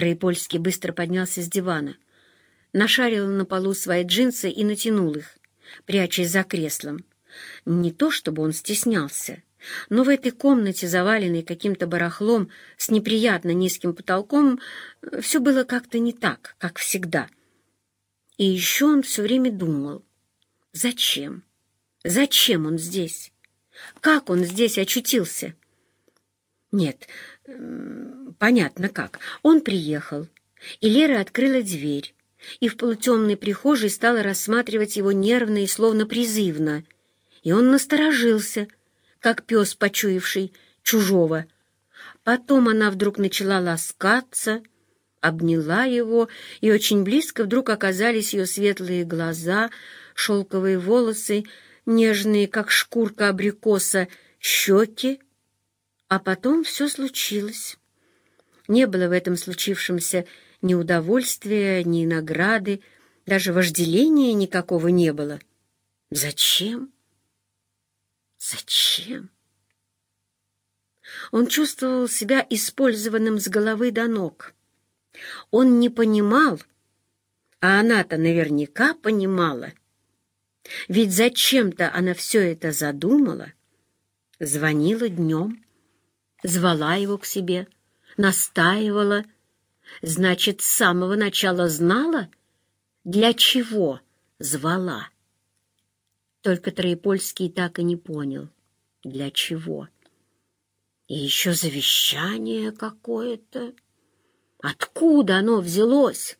Троепольский быстро поднялся с дивана, нашарил на полу свои джинсы и натянул их, прячась за креслом. Не то чтобы он стеснялся, но в этой комнате, заваленной каким-то барахлом с неприятно низким потолком, все было как-то не так, как всегда. И еще он все время думал, зачем? Зачем он здесь? Как он здесь очутился? Нет, понятно как. Он приехал, и Лера открыла дверь, и в полутемной прихожей стала рассматривать его нервно и словно призывно. И он насторожился, как пес, почуявший чужого. Потом она вдруг начала ласкаться, обняла его, и очень близко вдруг оказались ее светлые глаза, шелковые волосы, нежные, как шкурка абрикоса, щеки. А потом все случилось. Не было в этом случившемся ни удовольствия, ни награды, даже вожделения никакого не было. Зачем? Зачем? Он чувствовал себя использованным с головы до ног. Он не понимал, а она-то наверняка понимала. Ведь зачем-то она все это задумала, звонила днем, звала его к себе, настаивала, значит, с самого начала знала, для чего звала. Только Троепольский так и не понял, для чего. И еще завещание какое-то. Откуда оно взялось?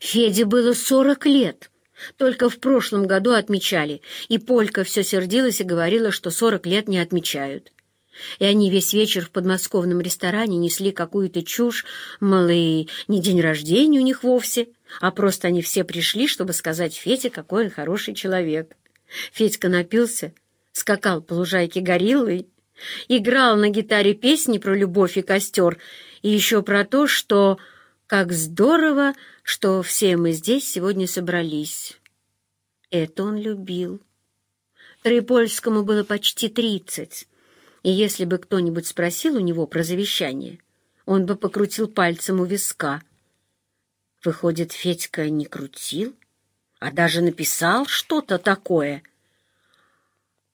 Феде было сорок лет — только в прошлом году отмечали, и Полька все сердилась и говорила, что сорок лет не отмечают. И они весь вечер в подмосковном ресторане несли какую-то чушь, мол, и не день рождения у них вовсе, а просто они все пришли, чтобы сказать Фете, какой он хороший человек. Федька напился, скакал по лужайке гориллой, играл на гитаре песни про любовь и костер, и еще про то, что как здорово, что все мы здесь сегодня собрались. Это он любил. Троепольскому было почти тридцать, и если бы кто-нибудь спросил у него про завещание, он бы покрутил пальцем у виска. Выходит, Федька не крутил, а даже написал что-то такое.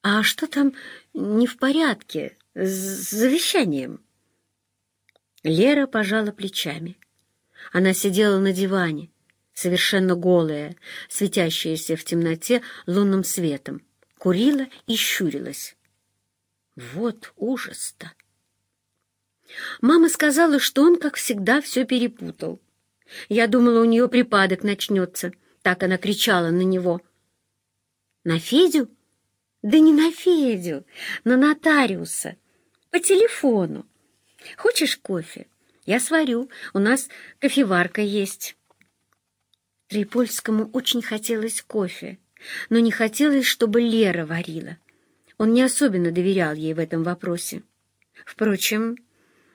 А что там не в порядке с завещанием? Лера пожала плечами. Она сидела на диване, совершенно голая, светящаяся в темноте лунным светом, курила и щурилась. Вот ужас-то! Мама сказала, что он, как всегда, все перепутал. Я думала, у нее припадок начнется. Так она кричала на него. «На Федю?» «Да не на Федю, на нотариуса. По телефону. Хочешь кофе?» Я сварю, у нас кофеварка есть. Трипольскому очень хотелось кофе, но не хотелось, чтобы Лера варила. Он не особенно доверял ей в этом вопросе. Впрочем,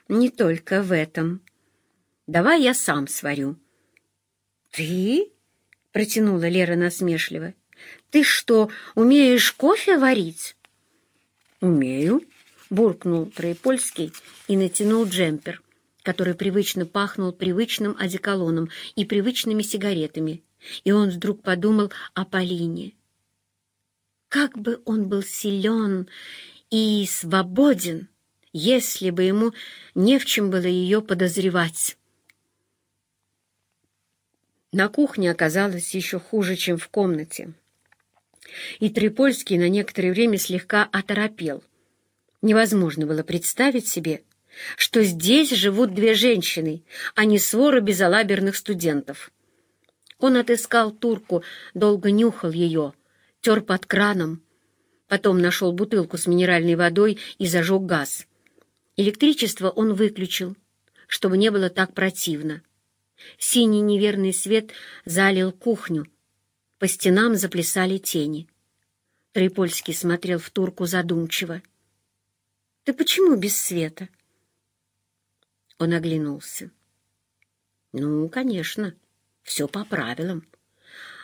не только в этом. «Давай я сам сварю». «Ты?» — протянула Лера насмешливо. «Ты что, умеешь кофе варить?» «Умею», — буркнул Троепольский и натянул джемпер который привычно пахнул привычным одеколоном и привычными сигаретами, и он вдруг подумал о Полине. Как бы он был силен и свободен, если бы ему не в чем было ее подозревать. На кухне оказалось еще хуже, чем в комнате. И Трипольский на некоторое время слегка оторопел. Невозможно было представить себе, что здесь живут две женщины, а не свора безалаберных студентов. Он отыскал турку, долго нюхал ее, тер под краном, потом нашел бутылку с минеральной водой и зажег газ. Электричество он выключил, чтобы не было так противно. Синий неверный свет залил кухню. По стенам заплясали тени. Трипольский смотрел в турку задумчиво. «Ты почему без света?» Он оглянулся. «Ну, конечно, все по правилам».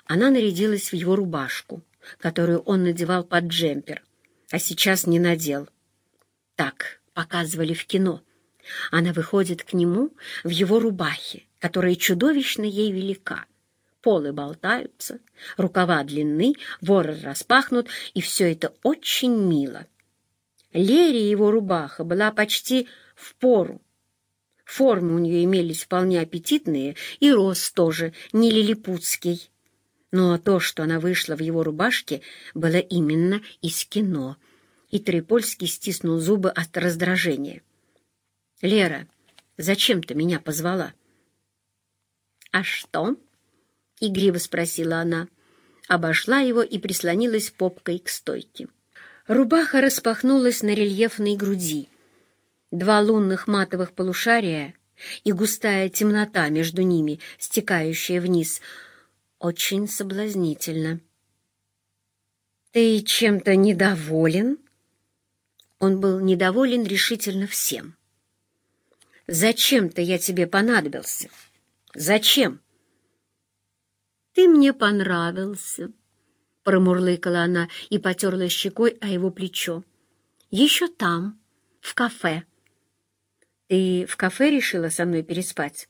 Она нарядилась в его рубашку, которую он надевал под джемпер, а сейчас не надел. Так показывали в кино, Она выходит к нему в его рубахе, которая чудовищно ей велика. Полы болтаются, рукава длинны, ворот распахнут, и все это очень мило. Лере его рубаха была почти в пору. Формы у нее имелись вполне аппетитные, и рост тоже не лилипутский. Но то, что она вышла в его рубашке, было именно из кино, и Трипольский стиснул зубы от раздражения. «Лера, зачем ты меня позвала?» «А что?» — игриво спросила она. Обошла его и прислонилась попкой к стойке. Рубаха распахнулась на рельефной груди. Два лунных матовых полушария и густая темнота между ними, стекающая вниз. Очень соблазнительно. «Ты чем-то недоволен?» Он был недоволен решительно всем. Зачем-то я тебе понадобился. Зачем? Ты мне понравился, промурлыкала она и потерла щекой о его плечо. Еще там, в кафе. Ты в кафе решила со мной переспать,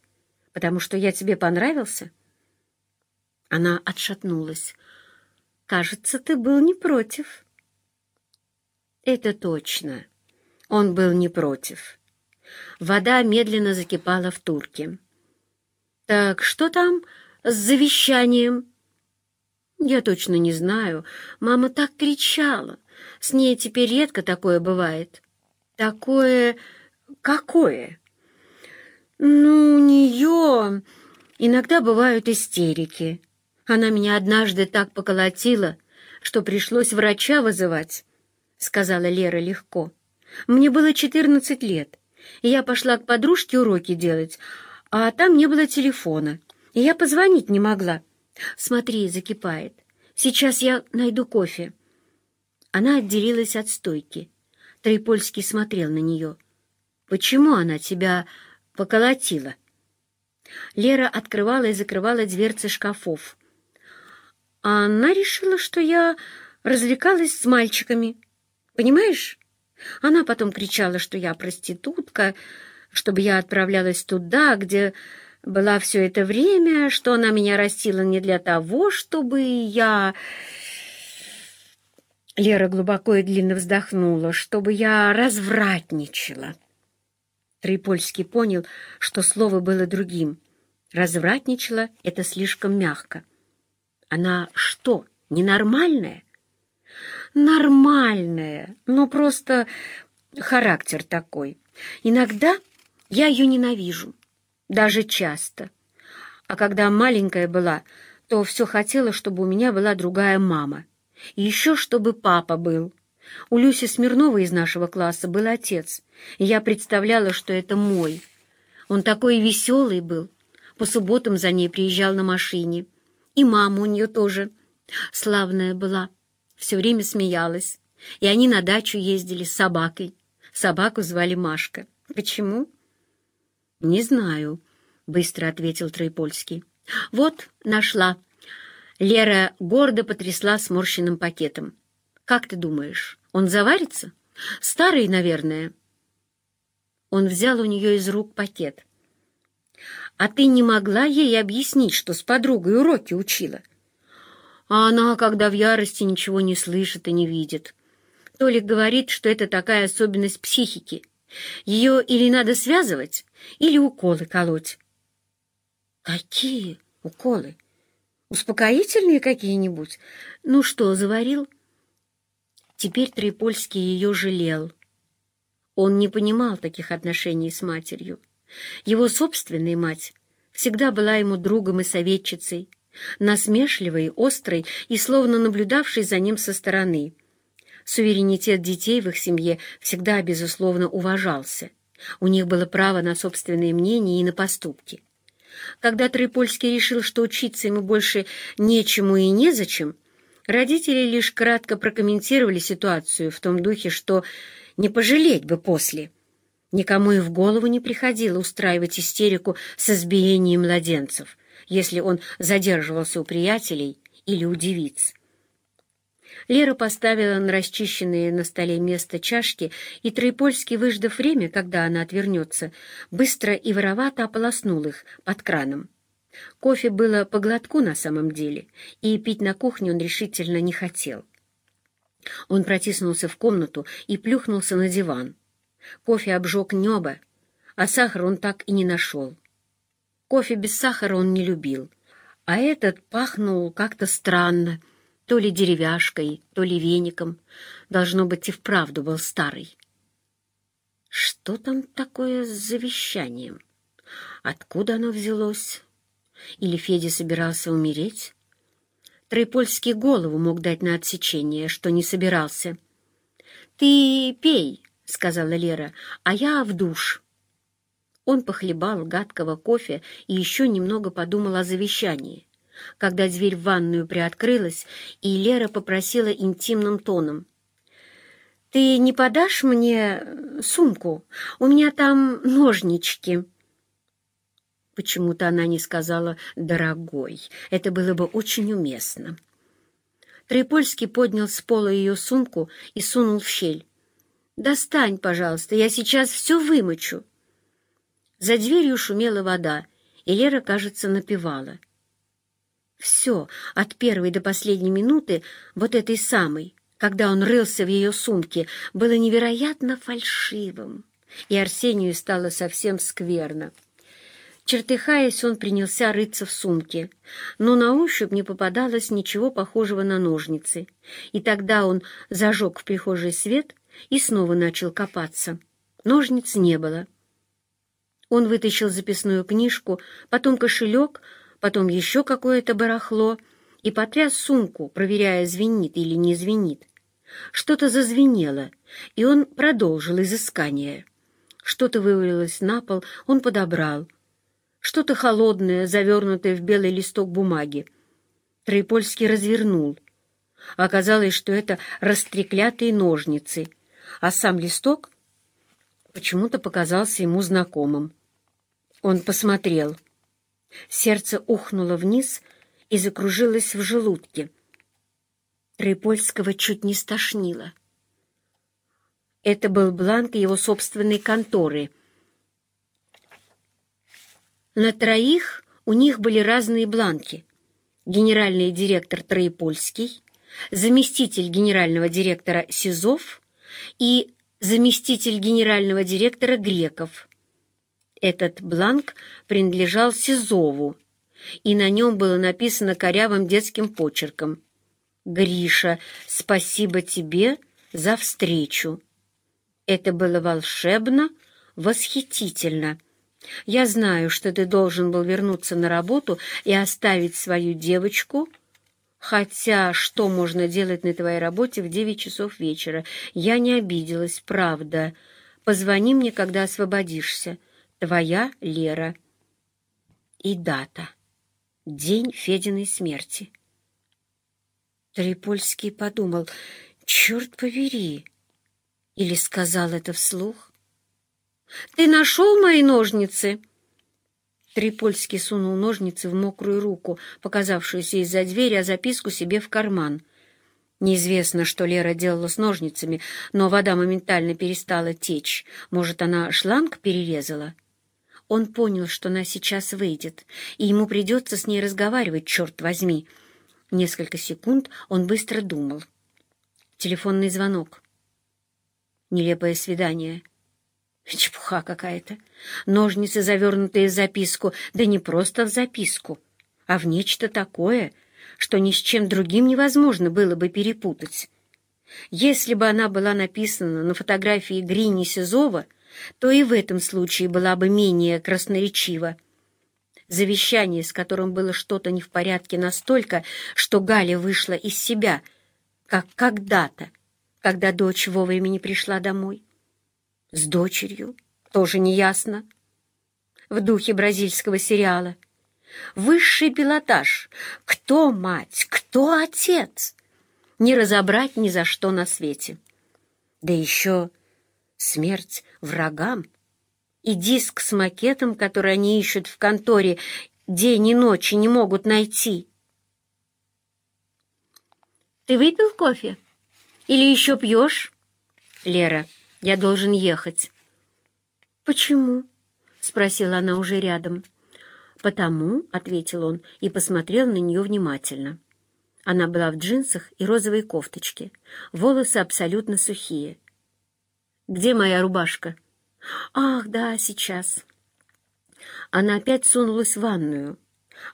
потому что я тебе понравился? Она отшатнулась. Кажется, ты был не против. Это точно. Он был не против. Вода медленно закипала в турке. «Так что там с завещанием?» «Я точно не знаю. Мама так кричала. С ней теперь редко такое бывает». «Такое... какое?» «Ну, у нее иногда бывают истерики. Она меня однажды так поколотила, что пришлось врача вызывать», — сказала Лера легко. «Мне было четырнадцать лет и я пошла к подружке уроки делать, а там не было телефона, и я позвонить не могла. Смотри, закипает. Сейчас я найду кофе. Она отделилась от стойки. Трипольский смотрел на нее. «Почему она тебя поколотила?» Лера открывала и закрывала дверцы шкафов. А она решила, что я развлекалась с мальчиками. Понимаешь? Она потом кричала, что я проститутка, чтобы я отправлялась туда, где была все это время, что она меня растила не для того, чтобы я... Лера глубоко и длинно вздохнула, чтобы я развратничала. Трипольский понял, что слово было другим. Развратничала — это слишком мягко. Она что, ненормальная? нормальная, но просто характер такой. Иногда я ее ненавижу, даже часто. А когда маленькая была, то все хотела, чтобы у меня была другая мама. И еще чтобы папа был. У Люси Смирновой из нашего класса был отец, и я представляла, что это мой. Он такой веселый был. По субботам за ней приезжал на машине. И мама у нее тоже славная была все время смеялась, и они на дачу ездили с собакой. Собаку звали Машка. Почему? Не знаю, быстро ответил Троепольский. Вот, нашла. Лера гордо потрясла сморщенным пакетом. Как ты думаешь, он заварится? Старый, наверное. Он взял у нее из рук пакет. А ты не могла ей объяснить, что с подругой уроки учила? А она, когда в ярости, ничего не слышит и не видит. Толик говорит, что это такая особенность психики. Ее или надо связывать, или уколы колоть. Какие уколы? Успокоительные какие-нибудь? Ну что, заварил? Теперь Трипольский ее жалел. Он не понимал таких отношений с матерью. Его собственная мать всегда была ему другом и советчицей, насмешливый, острый и словно наблюдавший за ним со стороны. Суверенитет детей в их семье всегда, безусловно, уважался. У них было право на собственные мнения и на поступки. Когда Трипольский решил, что учиться ему больше нечему и незачем, родители лишь кратко прокомментировали ситуацию в том духе, что не пожалеть бы после. Никому и в голову не приходило устраивать истерику с избиением младенцев — если он задерживался у приятелей или у девиц. Лера поставила на расчищенные на столе место чашки, и Троепольский, выждав время, когда она отвернется, быстро и воровато ополоснул их под краном. Кофе было по глотку на самом деле, и пить на кухне он решительно не хотел. Он протиснулся в комнату и плюхнулся на диван. Кофе обжег небо, а сахар он так и не нашел. Кофе без сахара он не любил, а этот пахнул как-то странно, то ли деревяшкой, то ли веником. Должно быть, и вправду был старый. Что там такое с завещанием? Откуда оно взялось? Или Федя собирался умереть? Троепольский голову мог дать на отсечение, что не собирался. «Ты пей», — сказала Лера, — «а я в душ». Он похлебал гадкого кофе и еще немного подумал о завещании. Когда дверь в ванную приоткрылась, и Лера попросила интимным тоном. «Ты не подашь мне сумку? У меня там ножнички». Почему-то она не сказала «дорогой». Это было бы очень уместно. Трипольский поднял с пола ее сумку и сунул в щель. «Достань, пожалуйста, я сейчас все вымочу». За дверью шумела вода, и Лера, кажется, напевала. Все, от первой до последней минуты, вот этой самой, когда он рылся в ее сумке, было невероятно фальшивым, и Арсению стало совсем скверно. Чертыхаясь, он принялся рыться в сумке, но на ощупь не попадалось ничего похожего на ножницы, и тогда он зажег в прихожей свет и снова начал копаться. Ножниц не было. Он вытащил записную книжку, потом кошелек, потом еще какое-то барахло и потряс сумку, проверяя, звенит или не звенит. Что-то зазвенело, и он продолжил изыскание. Что-то вывалилось на пол, он подобрал — что-то холодное, завернутое в белый листок бумаги. Троепольский развернул. Оказалось, что это растреклятые ножницы, а сам листок почему-то показался ему знакомым. Он посмотрел. Сердце ухнуло вниз и закружилось в желудке. Троепольского чуть не стошнило. Это был бланк его собственной конторы — на троих у них были разные бланки. Генеральный директор Троепольский, заместитель генерального директора Сизов и заместитель генерального директора Греков. Этот бланк принадлежал Сизову, и на нем было написано корявым детским почерком «Гриша, спасибо тебе за встречу». Это было волшебно, восхитительно. Я знаю, что ты должен был вернуться на работу и оставить свою девочку, хотя что можно делать на твоей работе в девять часов вечера? Я не обиделась, правда. Позвони мне, когда освободишься. Твоя Лера. И дата. День Фединой смерти. Трипольский подумал, черт побери, или сказал это вслух. «Ты нашел мои ножницы?» Трипольский сунул ножницы в мокрую руку, показавшуюся из-за двери, а записку себе в карман. Неизвестно, что Лера делала с ножницами, но вода моментально перестала течь. Может, она шланг перерезала? Он понял, что она сейчас выйдет, и ему придется с ней разговаривать, черт возьми. Несколько секунд он быстро думал. Телефонный звонок. Нелепое свидание — Чепуха какая-то. Ножницы, завернутые в записку, да не просто в записку, а в нечто такое, что ни с чем другим невозможно было бы перепутать. Если бы она была написана на фотографии Грини Сизова, то и в этом случае была бы менее красноречива. Завещание, с которым было что-то не в порядке настолько, что Галя вышла из себя, как когда-то, когда дочь вовремя не пришла домой. С дочерью? Тоже неясно. В духе бразильского сериала. Высший пилотаж. Кто мать? Кто отец? Не разобрать ни за что на свете. Да еще смерть врагам. И диск с макетом, который они ищут в конторе, день и ночь не могут найти. Ты выпил кофе? Или еще пьешь?» «Лера, я должен ехать». «Почему?» — спросила она уже рядом. «Потому», — ответил он и посмотрел на нее внимательно. Она была в джинсах и розовой кофточке, волосы абсолютно сухие. «Где моя рубашка?» «Ах, да, сейчас». Она опять сунулась в ванную,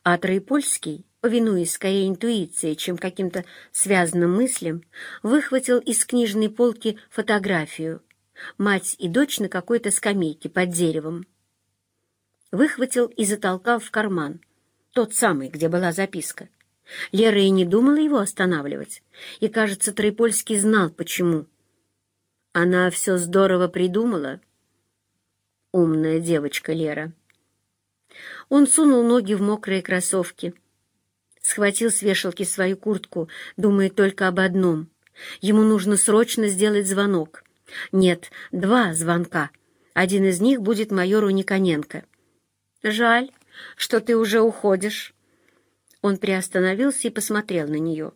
а Троепольский, повинуясь скорее интуиции, чем каким-то связанным мыслям, выхватил из книжной полки фотографию. Мать и дочь на какой-то скамейке под деревом. Выхватил и затолкал в карман. Тот самый, где была записка. Лера и не думала его останавливать. И, кажется, Троепольский знал, почему. Она все здорово придумала. Умная девочка Лера. Он сунул ноги в мокрые кроссовки. Схватил с вешалки свою куртку, думая только об одном. Ему нужно срочно сделать звонок. Нет, два звонка. Один из них будет майору Никоненко. «Жаль, что ты уже уходишь». Он приостановился и посмотрел на нее.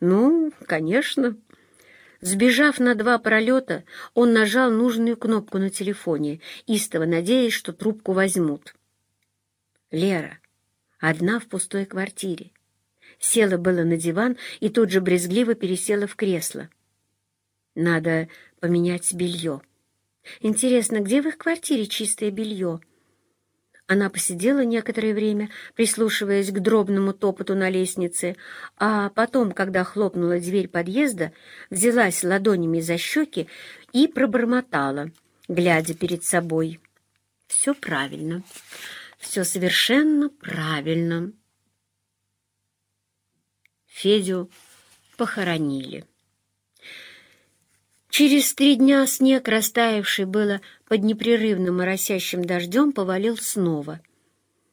«Ну, конечно». Сбежав на два пролета, он нажал нужную кнопку на телефоне, истово надеясь, что трубку возьмут. Лера, одна в пустой квартире. Села было на диван и тут же брезгливо пересела в кресло. Надо поменять белье. Интересно, где в их квартире чистое белье? Она посидела некоторое время, прислушиваясь к дробному топоту на лестнице, а потом, когда хлопнула дверь подъезда, взялась ладонями за щеки и пробормотала, глядя перед собой. «Все правильно. Все совершенно правильно. Федю похоронили. Через три дня снег, растаявший было под непрерывным моросящим дождем, повалил снова.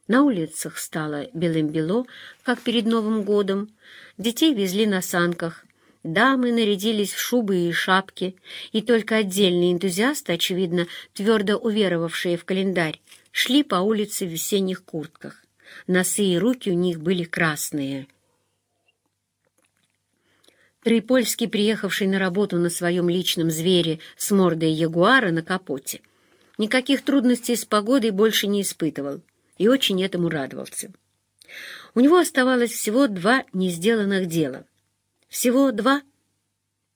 На улицах стало белым-бело, как перед Новым годом. Детей везли на санках. Дамы нарядились в шубы и шапки, и только отдельные энтузиасты, очевидно, твердо уверовавшие в календарь, шли по улице в весенних куртках. Носы и руки у них были красные. Трипольский, приехавший на работу на своем личном звере с мордой ягуара на капоте, никаких трудностей с погодой больше не испытывал и очень этому радовался. У него оставалось всего два несделанных дела. Всего два,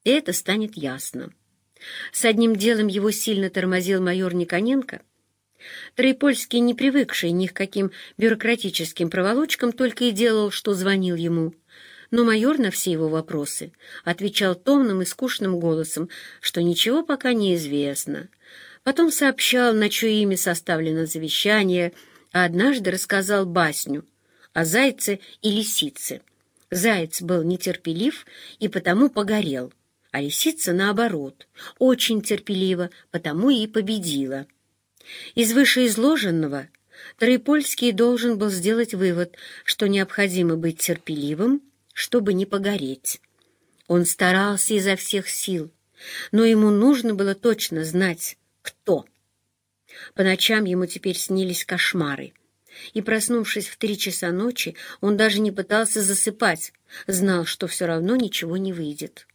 и это станет ясно. С одним делом его сильно тормозил майор Никоненко — Троепольский, не привыкший ни к каким бюрократическим проволочкам, только и делал, что звонил ему. Но майор на все его вопросы отвечал томным и скучным голосом, что ничего пока не известно. Потом сообщал, на чье имя составлено завещание, а однажды рассказал басню о зайце и лисице. Заяц был нетерпелив и потому погорел, а лисица, наоборот, очень терпелива, потому и победила. Из вышеизложенного Троепольский должен был сделать вывод, что необходимо быть терпеливым, чтобы не погореть. Он старался изо всех сил, но ему нужно было точно знать, кто. По ночам ему теперь снились кошмары, и, проснувшись в три часа ночи, он даже не пытался засыпать, знал, что все равно ничего не выйдет.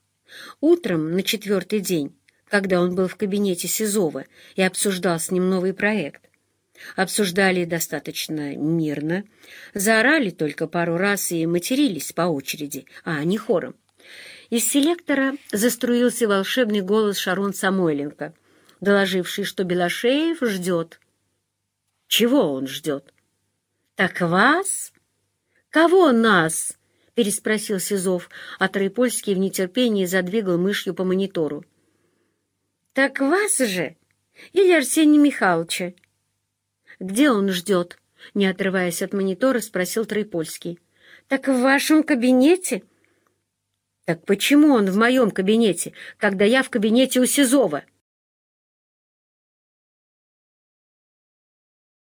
Утром, на четвертый день, когда он был в кабинете Сизова и обсуждал с ним новый проект. Обсуждали достаточно мирно, заорали только пару раз и матерились по очереди, а не хором. Из селектора заструился волшебный голос Шарон Самойленко, доложивший, что Белошеев ждет. Чего он ждет? «Так вас? Кого нас?» — переспросил Сизов, а Троепольский в нетерпении задвигал мышью по монитору. «Так вас же или Арсения Михайловича?» «Где он ждет?» — не отрываясь от монитора, спросил Троепольский. «Так в вашем кабинете?» «Так почему он в моем кабинете, когда я в кабинете у Сизова?»